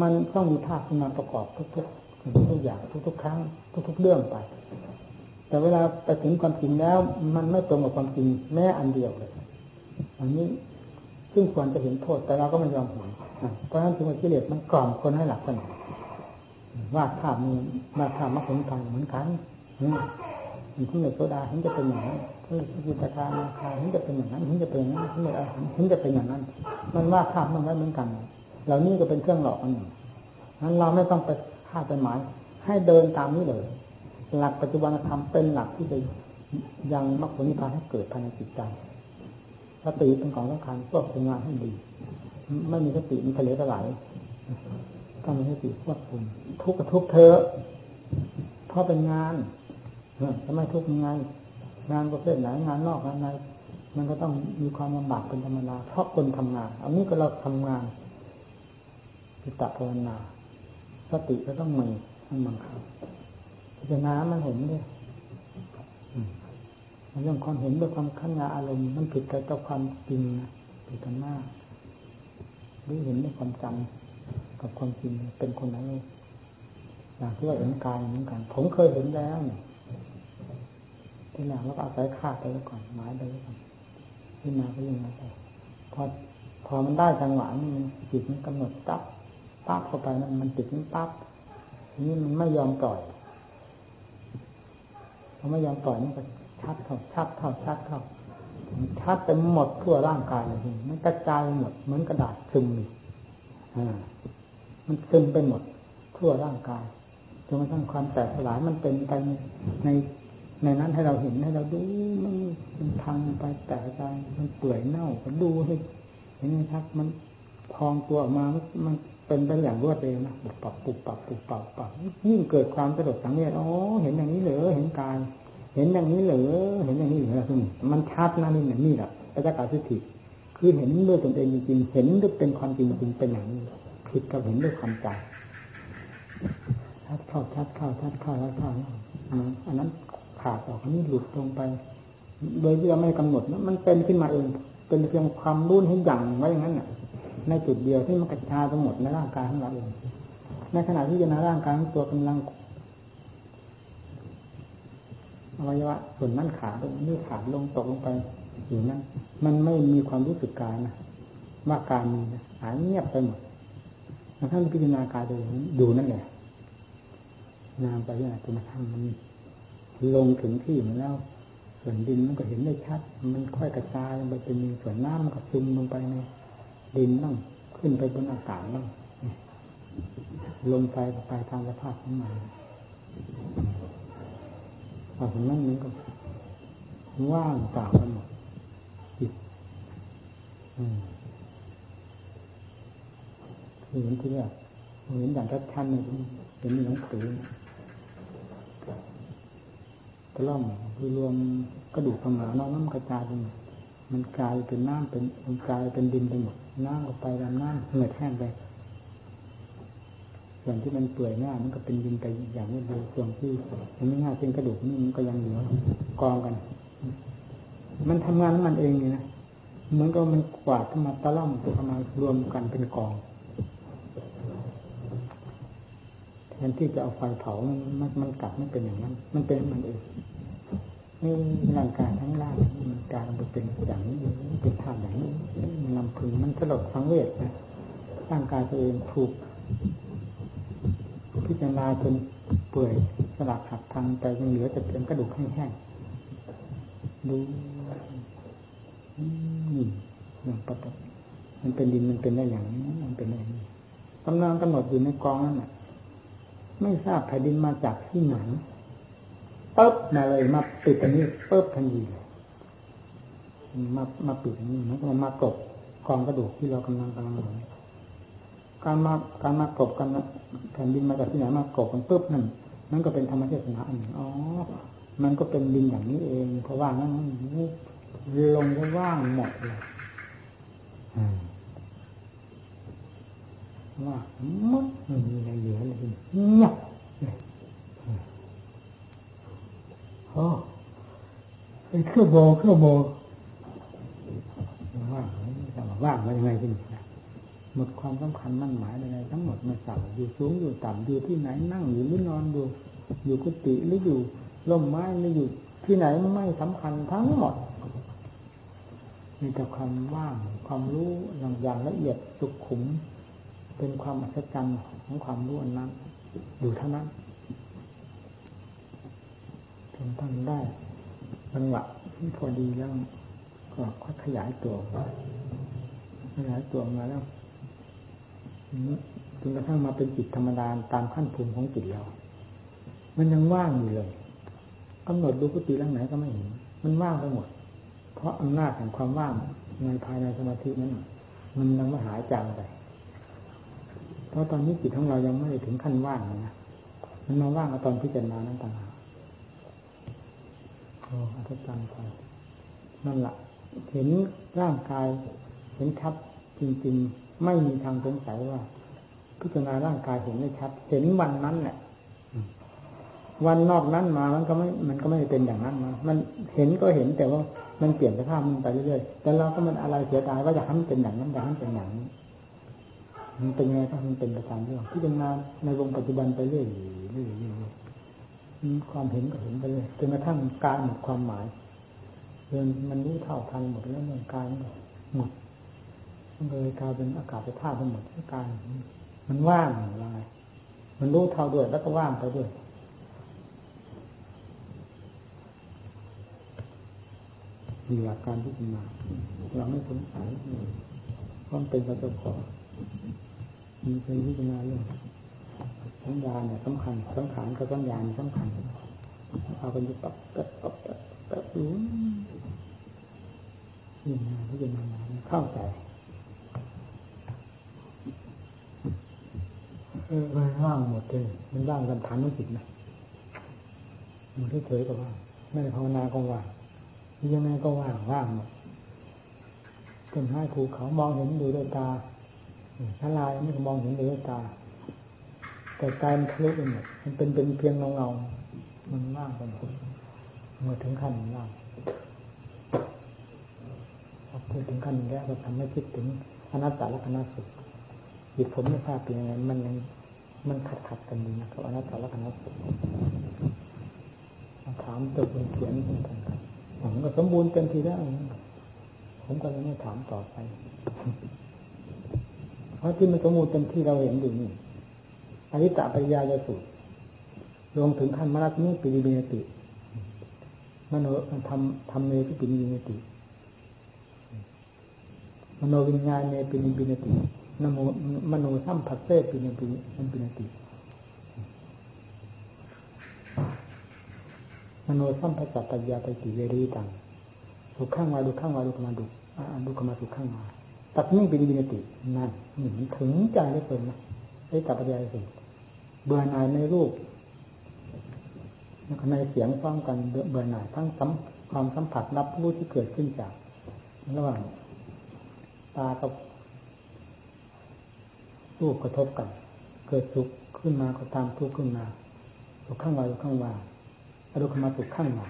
มันต้องมีภาพขึ้นมาประกอบทุกๆทุกๆอย่างทุกๆครั้ง ทุกๆเรื่องไป แต่เวลาไปถึงความจริงแล้ว มันไม่ตรงกับความจริงแม้อันเดียวเลย อันนี้ซึ่งควรจะเห็นโทษแต่เราก็ไม่ยอมเห็นเพราะฉะนั้นจึงว่ากิเลสมันกล่อมคนให้หลับกันวาดภาพนี้วาภาพมรรคผลทางเหมือนกันที่ที่ในโซดาเห็นจะเป็นอย่างนั้นที่จิตตานาคาเห็นจะเป็นอย่างนั้นเห็นจะเป็นอย่างนั้นเห็นจะเห็นจะเป็นอย่างนั้น มันวาดภาพมันไว้เหมือนกัน เหล่านี้ก็เป็นเครื่องหลอกอันหนึ่งนั้นเราไม่ต้องไปคาดไปหมาย ให้เดินตามนี้เลย หลักปัจจุบันธรรมเป็นหลักที่จะยังมรรคผลนิพพานให้เกิดภายในจิตใจสติเป็นของสำคัญควบคุมงานให้ดี ไม่มีสติมีทะเลทลายต้องมีสติควบคุมทุกข์กับทุกเธอเพราะเป็นงานจะไม่ทุกข์ยังไงงานประเภทไหนงานนอกงานในมันก็ต้องมีความลำบากเป็นธรรมดาเพราะคนทำงานอันนี้ก็เราทำงานจิตตภาวนาสติก็ต้องมีมันบังคับ จารณามันเห็นด้วยเรื่องความเห็นด้วยความขันยาอารมณ์มันผิดกับความจริงนะผิดกันมากหรือเห็นด้วยความจำกับความจริงเป็นคนนั้นอย่างที่ว่าเห็นกายเหมือนกัน ผมเคยเห็นแล้วเนี่ยที่หลังเราก็อาศัยคาดไปแล้วก่อนหมายไปแล้วก่อนที่มาก็ยังไงไปพอพอมันได้จังหวะนี่มันจิตมันกำหนดปั๊บปั๊บเข้าไปนั่นมันติดมันปั๊บนี่มันไม่ยอมปล่อย พอไม่ยอมปล่อยนี่ก็ชัดเข้าชัดเข้าชัดเข้าชัดเต็มหมดทั่วร่างกายเลยมันกระจายหมดเหมือนกระดาษซึมอ่ามันซึมไปหมดทั่วร่างกายจนกระทั่งความแตกสลายมันเป็นไปในในนั้นให้เราเห็นให้เราดูมันมันพังไปแตกไปมันเปื่อยเน่าก็ดูให้เห็นไหมครับมันพองตัวออกมามัน เป็นไปอย่างรวดเร็วนะปุบปับปุบปับปุบปับปับยิ่งเกิดความสะดุดสังเวชอ๋อเห็นอย่างนี้เหรอเห็นกายเห็นอย่างนี้เหรอเห็นอย่างนี้เหรอคือมันชัดนะนี่เนี่ยนี่แหละปัจจักรสิทธิคือเห็นด้วยตนเองจริงเห็นด้วยเป็นความจริงจริงเป็นอย่างนี้ผิดกับเห็นด้วยความจำชัดเข้าชัดเข้าชัดเข้าชัดเข้าอันนั้นขาดออกอันนี้หลุดลงไป โดยที่เราไม่กำหนดมันเป็นขึ้นมาเอง เป็นเพียงความรุ่นให้หยั่งไว้อย่างนั้นน่ะ ในจุดเดียวที่มันกระจายทั้งหมดในร่างกายของเราเองในขณะที่จะในร่างกายของตัวกำลังอวัยวะส่วนนั้นขาดนี่ขาดลงตกลงไปอยู่นั้นมันไม่มีความรู้สึกกายนะว่าการมีนะหายเงียบไปหมดท่านพิจารณากายโดยดูนั่นแหละนานไปเรื่อยจนกระทั่งมันลงถึงที่มันแล้ว ส่วนดินมันก็เห็นได้ชัด มันค่อยกระจายไปเป็นส่วนน้ำมันก็ซึมลงไปใน ดินบ้างขึ้นไปบนอากาศบ้างลงไปไปทางสภาพของมันพอถึงนั้นมันก็ว่างเปล่าไปหมดจิตเห็นที่เนี่ยเห็นอย่างชัดๆเนี่ยเห็นหนังสือตะล่อมคือรวมกระดูกขมาน้องน้ำกระจายไปหมดมันกลายเป็นน้ำเป็นมันกลายเป็นดินไปหมด น้ำออกไปแล้วน้ำเหือดแห้งไปส่วนที่มันเปื่อยหน้ามันก็เป็นดินไปอย่างนี้เลยส่วนที่มันไม่ง่ายเป็นกระดูกนี่มันก็ยังเหลือกองกัน มันทำงานของมันเองนี่นะเหมือนก็มันกวาดขึ้นมาตะล่อมตัวมารวมกันเป็นกองแทนที่จะเอาไฟเผามันมันมันกลับไม่เป็นอย่างนั้น มันเป็นมันเอง นี่ร่างกายทั้งร่างมันกลายเป็นเป็นอย่างนี้เป็นธาตุอย่างนี้มันลำพึงมันสลดสังเวชนะร่างกายตัวเองถูก พิจารณาจนเปื่อยสลักหักพังแต่ยังเหลือแต่เพียงกระดูกแห้งๆดูนี่อย่างปกติมันเป็นดินมันเป็นได้อย่างนี้มันเป็นอะไรนี้กำลังกำหนดอยู่ในกองนั่นแหละไม่ทราบแผ่นดินมาจากที่ไหน ปุ๊บมาเลย มาปิดอันนี้ปุ๊บทันทีมามาปิดอันนี้มันก็มากบกองกระดูกที่เรากำลังกำลังหนการมาการมากบกันแผ่นดินมาจากที่ไหนมากบกันปุ๊บนั่นนั่นก็เป็นธรรมเทศนาอันหนึ่งอ๋อ มันก็เป็นดินอย่างนี้เองเพราะว่านั้นลงก็ว่างหมดเลยว่ามัดไม่มีอะไรเหลือเลยเงียบ โอ้เป็นเครื่องโบเครื่องโบว่างว่างมายังไงที่นี่หมดความสำคัญมั่นหมายอะไรทั้งหมดมาสั่งอยู่สูงอยู่ต่ำอยู่ที่ไหนนั่งอยู่หรือนอนอยู่ อยู่กุฏิหรืออยู่ร่มไม้หรืออยู่ที่ไหนไม่สำคัญทั้งหมดมีแต่ความว่างความรู้อย่างละเอียดสุขุม เป็นความอัศจรรย์ของความรู้นั้น อยู่เท่านั้น นท่านได้จังหวะที่พอดีแล้วก็ค่อยขยายตัวขยายตัวมาแล้วจนกระทั่งมาเป็นจิตธรรมดาตามขั้นภูมิของจิตเรา มันยังว่างอยู่เลยกำหนดดูกุฏิร่างไหนก็ไม่เห็น มันว่างไปหมด เพราะอำนาจแห่งความว่างในภายในสมาธินั้นมันยังไม่หายจางไป เพราะตอนนี้จิตของเรายังไม่ถึงขั้นว่างนะ มันมาว่างตอนพิจารณานั้นต่างหาก อัศจรรย์ไปนั่นแหละเห็นร่างกาย เห็นชัดจริง ๆ ไม่มีทางสงสัยว่า พิจารณาร่างกายเห็นไม่ชัด เห็นวันนั้นแหละวันนอกนั้นมามันก็ไม่ มันก็ไม่เป็นอย่างนั้นมามันเห็นก็เห็นแต่ว่ามันเปลี่ยนสภาพมันไปเรื่อยๆ แต่เราก็มันอะไรเสียดายว่าอยากให้มันเป็นอย่างนั้นอยากให้มันเป็นอย่างนี้ มันเป็นไงก็มันเป็นไปตามเรื่องพิจารณาในวงปัจจุบันไปเรื่อยๆเรื่อยๆ ความเห็นก็เห็นไปเลยจนกระทั่งการหมดความหมายเรื่องมันรู้เท่าทันหมดแล้วเรื่องการหมดมันเลยกลายเป็นอากาศไปท่าไปหมดทุกการ มันว่างอะไรมันรู้เท่าด้วยแล้วก็ว่างไปด้วยมีหลักการพิจารณาเราไม่สงสัยเพราะเป็นประสบการมีเป็นพิจารณาเรื่อง สัญญาเนี่ยสำคัญสังขารกับสัญญาสำคัญเอาไปยึดปับปับปับปับปับอยู่นี่นะพิจารณาเข้าใจเออมันว่างหมดเลยมันว่างกันฐานไม่จิตนะมันเฉยๆก็ว่างไม่ได้ภาวนาก็ว่างยังไงก็ว่างว่างหมดต้นไม้ภูเขามองเห็นดูด้วยตาทลายไม่มองเห็นด้วยตา แต่กายมันทะลุไปหมดมันเป็นเป็นเพียงเงาเงามันว่างไปหมดเมื่อถึงขั้นว่างพอพูดถึงขั้นนี้ก็ทำให้คิดถึงอนัตตาและคณะสุขจิตผมไม่ทราบเป็นยังไงมันยังมันขัดขัดกันดีนะครับอนัตตาและคณะสุขถามตัวคนเขียนเหมือนกันผมก็สมบูรณ์เต็มทีแล้วผมก็เลยไม่ถามต่อไป เพราะที่มันสมบูรณ์เต็มที่เราเห็นอยู่นี่ อริตะปริยายสุดรวมถึงขั้นมรรคนี้ปิริเบนติมโนทำทำเมที่ปิริเบนติมโนวิญญาณเนปิริเบนตินโมมโนสัมผัสเซปิริเบนติมโนสัมผัสปัญญาไปติเวรีตังดูข้างมาดูข้างมาดูขมาดูดูขมาดูข้างมาตัดนิ่งเป็นบินตินั่นนี่มันถึงใจได้เป็นนะไอ้ตัดปัญญาสิ เบื่อหน่ายในรูปในเสียงฟ้องกันเบื่อหน่ายทั้งสัมความสัมผัสรับรู้ที่เกิดขึ้นจากระหว่างตากับรูปกระทบกัน เกิดสุขขึ้นมาก็ตามทุกข์ขึ้นมาสุขข้างวาสุขข้างวาอารมณ์มาสุขข้างหนา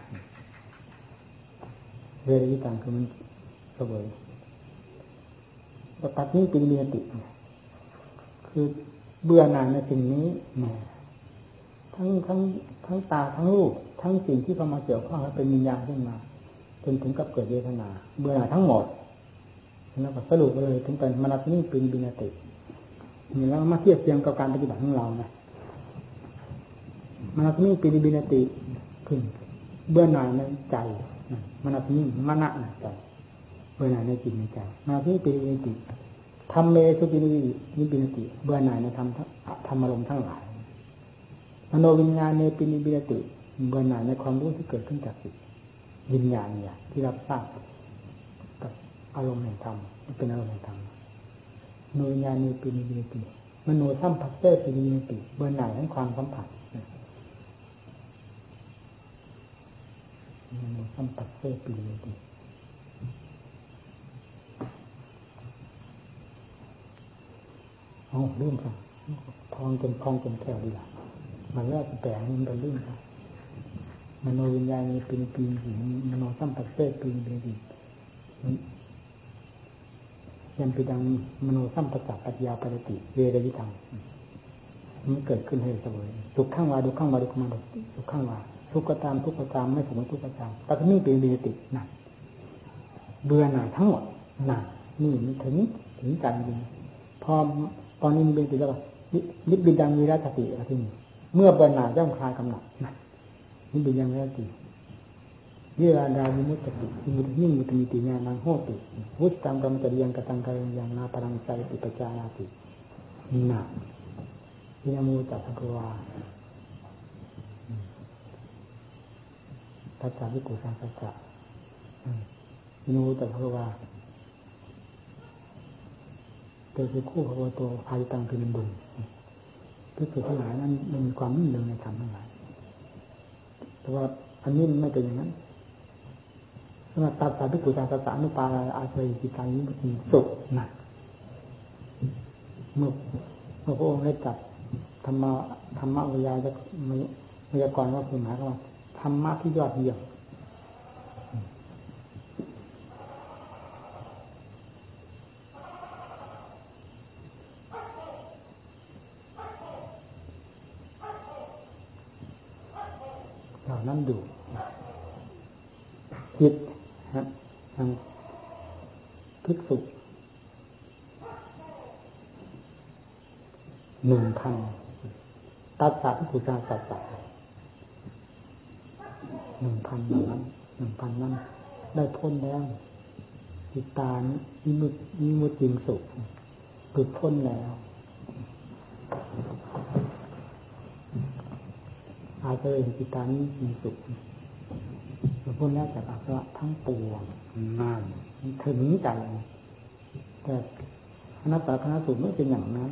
เวรีต่างคือมันเสวยตัดนี้เป็นเมียติ คือ เบื่อหน่ายในสิ่งนี้แหมทั้งทั้งทั้งตาทั้งรูปทั้งสิ่งที่เข้ามาเกี่ยวข้องเป็นวิญญาณขึ้นมาจนถึงกับเกิดเวทนา เบื่อหน่ายทั้งหมดแล้วก็สรุปเลยถึงเป็นมรรคนี้เป็นบินาตินี่แล้วมาเทียบเทียงกับการปฏิบัติของเรานะมรรคนี้เป็นบินาติขึ้น เบื่อหน่ายในใจมรรคนี้มรณะในใจเบื่อหน่ายในจิตในใจมรรคนี้เป็นบินาติ ทำเมสุปินินิบินติ เบื่อหน่ายในธรรมธรรมอารมณ์ทั้งหลายมโนวิญญาณในปินิบินติ เบื่อหน่ายในความรู้ที่เกิดขึ้นจากจิตวิญญาณเนี่ย ที่รับทราบกับอารมณ์แห่งธรรมเป็นอารมณ์แห่งธรรมโนวิญญาณในปินิบินติมโนสัมผัสเตปินิบินติ เบื่อหน่ายทั้งความสัมผัสมโนสัมผัสเตปินิบินติ อ๋อลืมค่ะทองจนทองจนแก้วดีละมันแรกแปลงมันไปลืมค่ะมโนวิญญาณเป็นปีนหินมโนสัมผัสเตปีนป็นหินยันไปดังมโนสัมปจักปัญญาปฏิติเวรยิตังมันเกิดขึ้นให้เสวยสุขข้างวาดูข้างวาดูข้างวาสุขข้างวาทุกข์ก็ตามทุกข์ก็ตามไม่สมทุกข์ก็ตามปัจจุบันเป็นเวรตินั่นเบื่อหน่ายทั้งหมดนั่นนี่มันถึงถึงใจจริงพอ ตอนนี้มีเบญติแล้วนิบินดังมีรัตติอะไรที่นี่เมื่อเบื่อหน่ายย่อมคลายกำหนัดนิบินดังมีรัตติวิราดาวิมุตติมุตติมุตติติญาณังโหติวุตตังกรรมจริยังกตังกายังนาปรังใจติปจายาตินี่นะวินามูจัตถวาทัศวิกุสังสัจจะวินามูจัตถวา เกิดเป็นคู่พระโตภายตังเป็นบุญพิสูจน์ทั้งหลายนั้นมันมีความนิ่งเดิในธรรมทั้งหลายแต่ว่าอันนี้ไม่เป็นอย่างนั้นสำหรับตัดสาพิกุจารสานุปาอาศัยจิตานี้มีสุขหนักเมื่อเมื่อพระองค์ได้จัดธรรมะธรรมะวิยาจะมียากรว่าคือหมายคว่าธรรมะที่ยอดเยี่ยมเหล่านั้นดูจิตฮะทางภิกษุหนึ่งพัน ตัดสาภิกขุชาสัตตะหนึ่งพันนั้นหนึ่งพันนั้นได้พ้นแล้วจิตตานิมุตนิมุตจิงสุขหลุดพ้นแล้วอาจจะเห็นจิตตานี้มีสุขพ้นแล้วจากอาสวะทั้งปวงนั่นถึงใจแต่คณะตาคณะสูตรไม่เป็นอย่างนั้น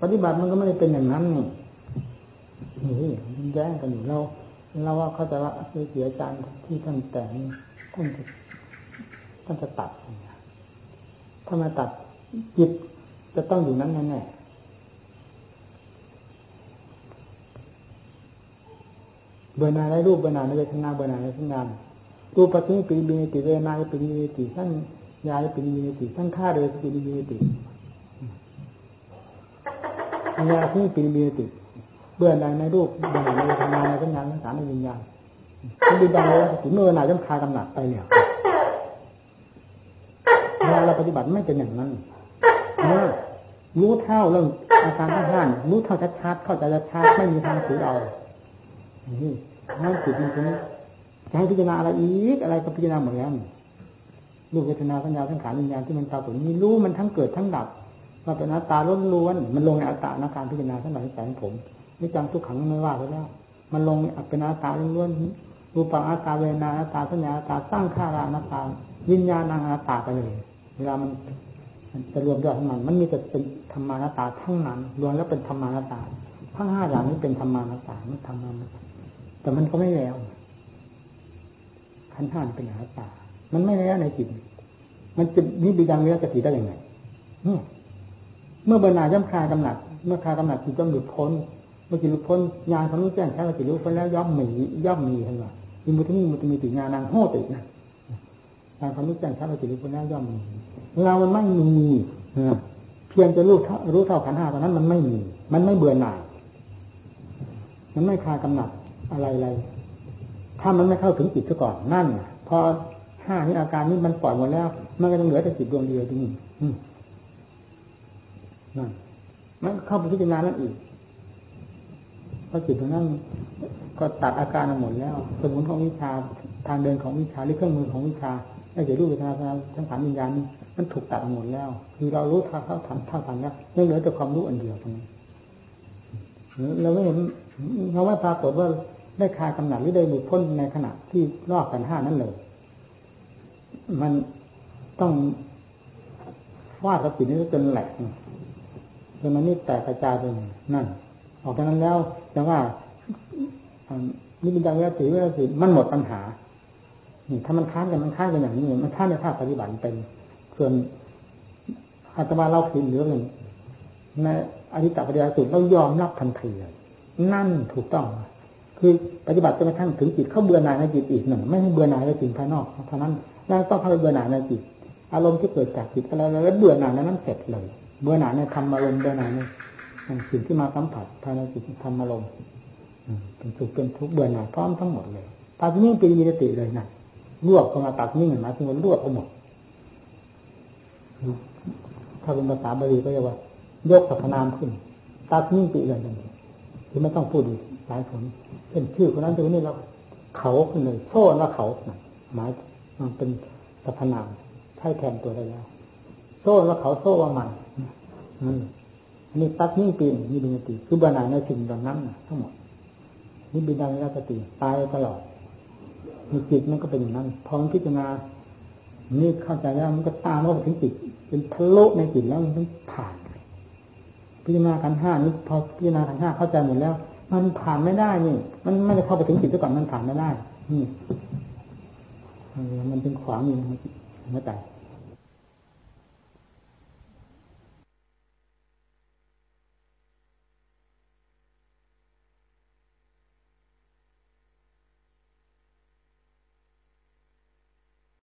ปฏิบัติมันก็ไม่ได้เป็นอย่างนั้นนี่ นี่แย้งกันอยู่เราเราว่าเขาจะว่าเสียอาจารย์ที่ท่านแต่งท่านจะท่านจะตัดถ้ามาตัดจิตจะต้องอยู่นั้นแน่ๆเบื่อหน่ายในรูปเบื่อหน่ายในเวทนาเบื่อหน่ายในสัญญารูปปัจจุบันปิบิติเวนาปิบิติทั้งยายปิบิติทั้งข้าเดยปิบิติยาที่ปิบิติ บื่อหน่ายในรูปเบื่อหน่ายในเวทนในสัญญาในสารในวิญญาณที่ดินดังเลยถึงเมื่อหน่ายย่อมคลายกำหนัดไปแล้วเวลาเราปฏิบัติไม่เป็นอย่างนั้นนะรู้เท่าเรื่องอาการทั้งห้ารู้เท่าชัดๆเข้าใจชัดไม่มีทางถือเอานี่นั่นจิตมันจะจะให้พิจารณาอะไรอีกอะไรก็พิจารณาหมดแล้วรูปเวทนาสัญญาสังขารวิญญาณที่มันปรากฏนี้รู้มันทั้งเกิดทั้งดับว่าเป็นอัตตาล้วนๆมันลงในอัตตาในการพิจารณาทั้งหลายแสนผม นี่จังทุกขังไม่ว่าไปแล้ว มันลงอเป็นอัตาล้วนๆรูปังอัตาเวนาอัตาสัญญาอัตาสร้างข้าราอัตาวิญญาณอัตาไปเลย เวลามันจะรวมยอดของมันมันมีแต่เป็นธรรมานาตาทั้งนั้น รวมแล้วเป็นธรรมานาตาทั้งห้าอย่างนี้เป็นธรรมานาตาไม่ธรรมานาตาแต่มันก็ไม่แล้วขันห้าเป็นอนัตา มันไม่แล้วในจิต มันจะนี่ดีดังเนื้อกติได้ยังไงเมื่อเบรรณาย่ำคลายกำหนัด เมื่อคลายกำหนัดจิตก็หลุดพ้น มื่อจิตลุดพ้นญาณความรู้แจ้งแค่จิตรู้พ้นแล้วย่อมมีย่อมมีทั้งหมดมีมุตมีมุตมีติญาณังโหตินะญาณความรู้แจ้งแค่จิตรู้พ้นแล้วย่อมมีเรามันไม่มีเพียงจะรู้รู้เท่าขันห้าตอนนั้นมันไม่มี มันไม่เบื่อหน่าย มันไม่คลายกำหนัดอะไรอะไรถ้ามันไม่เข้าถึงจิตซะก่อนนั่นพอห้านี้อาการนี้มันปล่อยหมดแล้ว มันก็จะเหลือแต่จิตดวงเดียวที่นี่นั่นมันเข้าไปพิจารณานั่นอีก เพราะจิตตรงนั้นก็ตัดอาการหมดแล้ว สมุนของวิชาทางเดินของวิชาหรือเครื่องมือของวิชาไอ้เดี๋ยวรูปเวทนาทั้งสามวิญญาณนี้มันถูกตัดหมดแล้ว คือเรารู้ท่าเขาทำท่าทันแล้วยังเหลือแต่ความรู้อันเดียวตรงนี้เราไม่เห็นเราไม่ปรากฏว่าได้คลายกำหนัดหรือได้หลุดพ้นในขณะที่รอบกันห้านั้นเลย มันต้องวาดกับจินี้จนแหลกจนมันนี่แตกกระจายไปนั่น ออกจากนั้นแล้วแต่ว่านี่เป็นดังวิติวิติมันหมดปัญหานี่ถ้ามันค้านกันมันค้านกันอย่างนี้มันค้านในภาคปฏิบัติเป็นส่วนอาตมาเราผิดหรือหนึ่งในอธิตปฏิยาสุดเรายอมรับทันทีนั่นถูกต้อง คือปฏิบัติจนกระทั่งถึงจิตเขาเบื่อหน่ายในจิตอีกหนึ่งไม่ให้เบื่อหน่ายในสิ่งภายนอกเท่านั้นแล้วต้องเข้าไปเบื่อหน่ายในจิต อารมณ์ที่เกิดจากจิตอะไรแล้วเบื่อหน่ายนั้นเสร็จเลย เบื่อหน่ายในธรรมอารมณ์เบื่อหน่ายใน สิ่งที่มาสัมผัสภายในจิตธรรมอารมณ์เป็นสุขเป็นทุกข์เบื่อหน่ายพร้อมทั้งหมดเลยตาที่นี่เป็นมีสติเลยนะรวบเข้ามาตัดนิ่งมาถึงวันรวบทั้งหมดถ้าเป็นภาษาบาลีก็เรียกว่า ยกสรรพนามขึ้นตัดนิ่งปีเลยนั่นคือไม่ต้องพูดอีกหลายคนเป็นชื่อคนนั้นคนนี้เราเขาคนหนึ่งโซ่ว่าเขาหมายมันเป็นสรรพนามใช้แทนตัวได้แล้วโซ่ว่าเขาโซ่ว่ามันนั่น นี่ตัดนิ่ปีนี่บินติคือบานาในสิ่งดังนั้นทั้งหมดนี่บินดาในสติตายตลอดมีจิตมันก็เป็นอย่างนั้น พอมันพิจารณา นี่เข้าใจแล้วมันก็ตามว่าถึงจิตเป็นทะลุในจิตแล้วมันผ่าน พิจารณาขันห้านี่พอพิจารณาขันห้าเข้าใจหมดแล้ว มันผ่านไม่ได้นี่ มันไม่ได้เข้าไปถึงจิตซะก่อนมันผ่านไม่ได้นี่มันเป็นขวางอยู่นะไม่ตาย